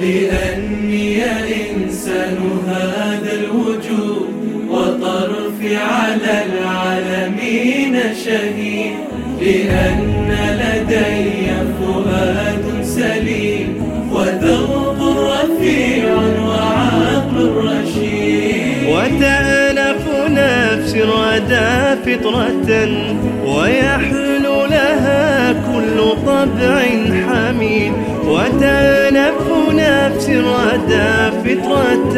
لأني إنسان هذا الوجود وطرفي على العالمين شهيد. لأن وتألف نفس ردى فطرة ويحلو لها كل طبع حميد. وتألف نفس ردى فطرة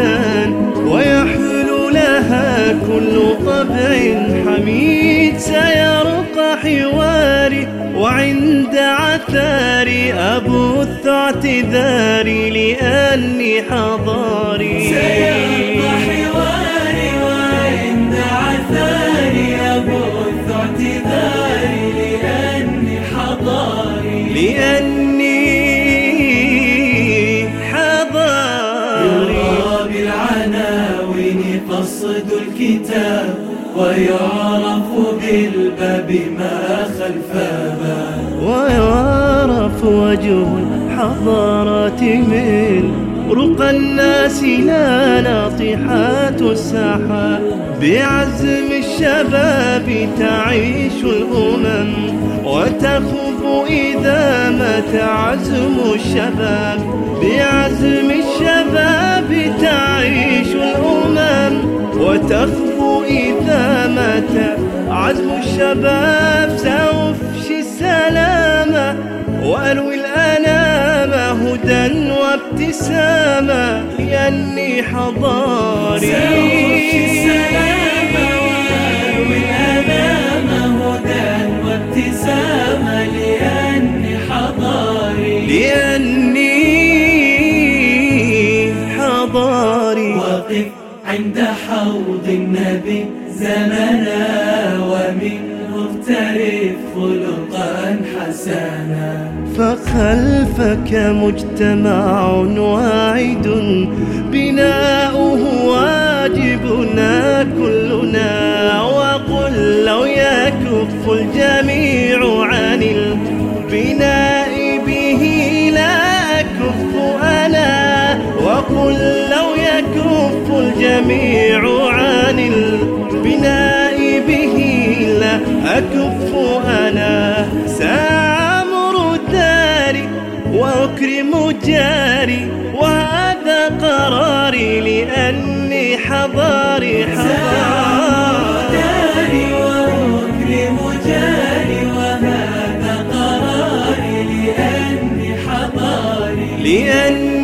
ويحلو لها كل طبع حميد. سيرقى حواري وعند عثاري أبث اعتذاري لأني حضاري. سيبقى لأني حضاري. يرى بالعناوين قصد الكتاب ويعرف بالباب ما خلف باب ويعرف وجه الحضارة من الناس لا ناطحات الساحات بعزم الشباب تعيش الأمم وتخب إذا مات عزم الشباب بعزم الشباب تعيش الأمم وتخبو إذا مات عزم الشباب سأفشي السلامة. وابتسامة لأني حضاري. هدى وابتسامة لأني حضاري. لأني حضاري وقف عند حوض النبي زمنا ومنه اغترف خلقا حسنا. فخلفك مجتمع واعد؟ بناؤه واجبنا كلنا. وقل لو يكف الجميع عن البناء به لا أكف أنا. وقل لو يكف الجميع عن البناء به لا أكف أنا. وأكرم جاري وهذا قراري لأني حضاري حضاري وأكرم جاري وهذا قراري لأني حضاري. لأني